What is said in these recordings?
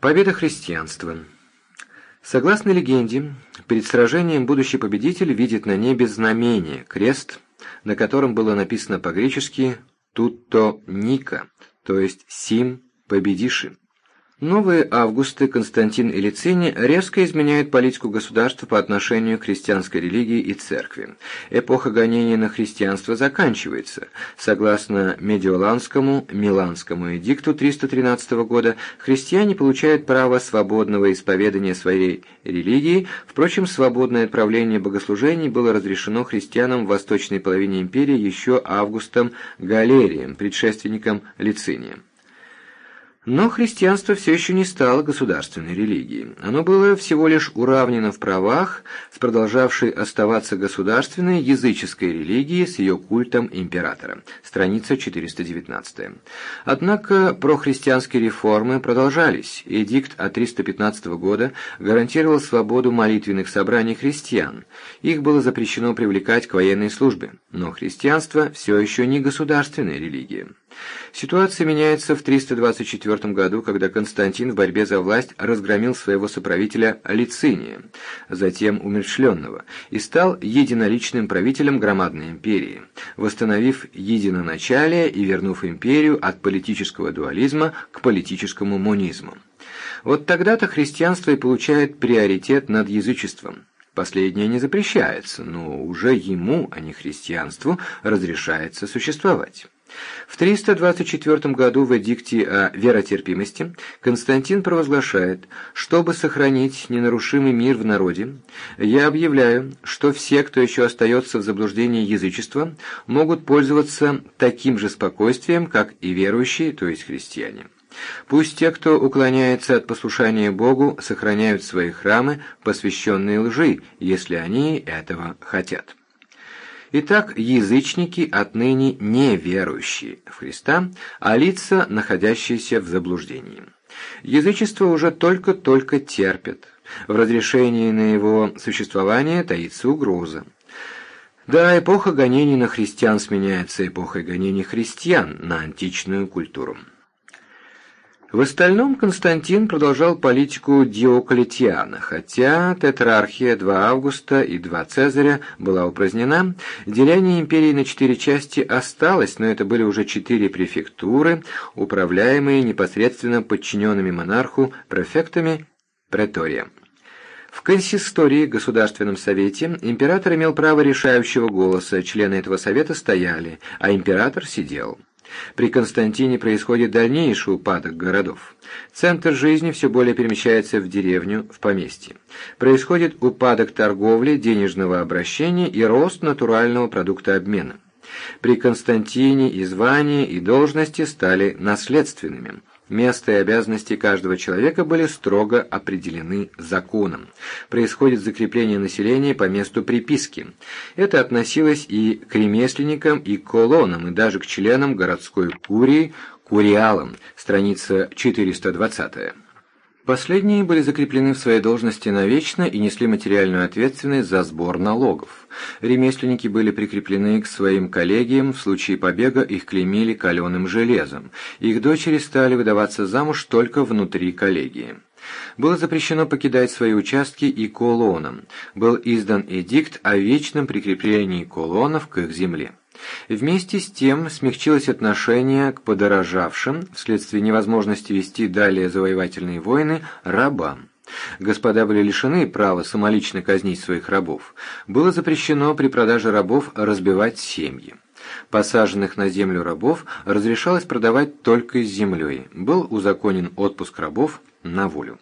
Победа христианства. Согласно легенде, перед сражением будущий победитель видит на небе знамение, крест, на котором было написано по-гречески «тутто ника», то есть «сим победиши». Новые Августы, Константин и Лициний резко изменяют политику государства по отношению к христианской религии и церкви. Эпоха гонения на христианство заканчивается. Согласно Медиоланскому, Миланскому эдикту 313 года, христиане получают право свободного исповедания своей религии, впрочем, свободное отправление богослужений было разрешено христианам в восточной половине империи еще Августом Галерием, предшественником Лициния. Но христианство все еще не стало государственной религией. Оно было всего лишь уравнено в правах с продолжавшей оставаться государственной языческой религией с ее культом императора. Страница 419. Однако прохристианские реформы продолжались. Эдикт от 315 года гарантировал свободу молитвенных собраний христиан. Их было запрещено привлекать к военной службе. Но христианство все еще не государственная религия. Ситуация меняется в 324 году, когда Константин в борьбе за власть разгромил своего соправителя Лициния, затем умершленного, и стал единоличным правителем громадной империи, восстановив единоначалие и вернув империю от политического дуализма к политическому монизму. Вот тогда-то христианство и получает приоритет над язычеством. Последнее не запрещается, но уже ему, а не христианству, разрешается существовать. В 324 году в эдикте о веротерпимости Константин провозглашает, чтобы сохранить ненарушимый мир в народе, я объявляю, что все, кто еще остается в заблуждении язычества, могут пользоваться таким же спокойствием, как и верующие, то есть христиане. Пусть те, кто уклоняется от послушания Богу, сохраняют свои храмы, посвященные лжи, если они этого хотят. Итак, язычники отныне не верующие в Христа, а лица, находящиеся в заблуждении. Язычество уже только-только терпит. В разрешении на его существование таится угроза. Да, эпоха гонений на христиан сменяется эпохой гонений христиан на античную культуру. В остальном Константин продолжал политику Диоклетиана, хотя тетрархия 2 Августа и 2 Цезаря была упразднена, деление империи на четыре части осталось, но это были уже четыре префектуры, управляемые непосредственно подчиненными монарху префектами претория. В консистории, Государственном совете, император имел право решающего голоса, члены этого совета стояли, а император сидел. При Константине происходит дальнейший упадок городов. Центр жизни все более перемещается в деревню, в поместье. Происходит упадок торговли, денежного обращения и рост натурального продукта обмена. При Константине и звания, и должности стали наследственными. Место и обязанности каждого человека были строго определены законом. Происходит закрепление населения по месту приписки. Это относилось и к ремесленникам, и к колоннам, и даже к членам городской курии, куриалам, страница 420. Последние были закреплены в своей должности навечно и несли материальную ответственность за сбор налогов. Ремесленники были прикреплены к своим коллегиям, в случае побега их клеймили каленым железом. Их дочери стали выдаваться замуж только внутри коллегии. Было запрещено покидать свои участки и колоннам. Был издан эдикт о вечном прикреплении колонов к их земле. Вместе с тем смягчилось отношение к подорожавшим, вследствие невозможности вести далее завоевательные войны, рабам. Господа были лишены права самолично казнить своих рабов. Было запрещено при продаже рабов разбивать семьи. Посаженных на землю рабов разрешалось продавать только с землей. Был узаконен отпуск рабов на волю.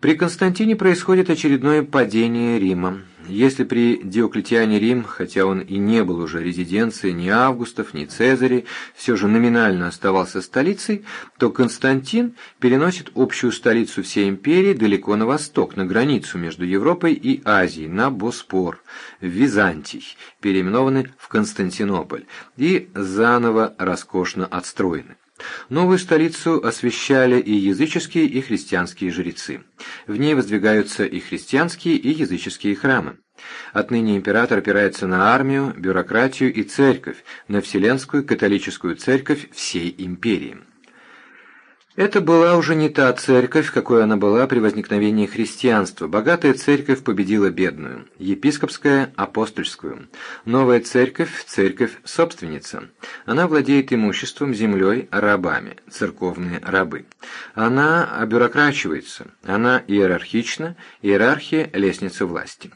При Константине происходит очередное падение Рима. Если при Диоклетиане Рим, хотя он и не был уже резиденцией ни Августов, ни Цезарей, все же номинально оставался столицей, то Константин переносит общую столицу всей империи далеко на восток, на границу между Европой и Азией, на Боспор, в Византий, переименованный в Константинополь, и заново роскошно отстроены. Новую столицу освещали и языческие, и христианские жрецы. В ней воздвигаются и христианские, и языческие храмы. Отныне император опирается на армию, бюрократию и церковь, на Вселенскую католическую церковь всей империи. Это была уже не та церковь, какой она была при возникновении христианства. Богатая церковь победила бедную, епископская – апостольскую. Новая церковь – церковь-собственница. Она владеет имуществом, землей, рабами, церковные рабы. Она обюрокрачивается, она иерархична, иерархия – лестница власти.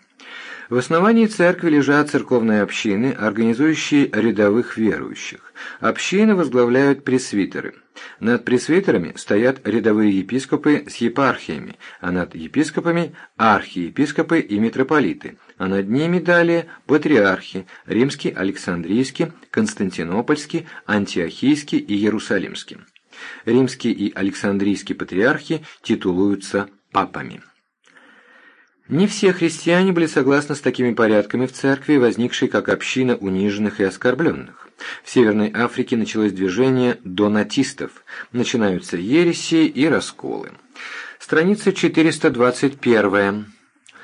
В основании церкви лежат церковные общины, организующие рядовых верующих. Общины возглавляют пресвитеры. Над пресвитерами стоят рядовые епископы с епархиями, а над епископами – архиепископы и митрополиты, а над ними далее – патриархи – римский, александрийский, константинопольский, антиохийский и иерусалимский. Римские и александрийские патриархи титулуются папами. Не все христиане были согласны с такими порядками в церкви, возникшей как община униженных и оскорбленных. В Северной Африке началось движение донатистов, начинаются ереси и расколы. Страница 421.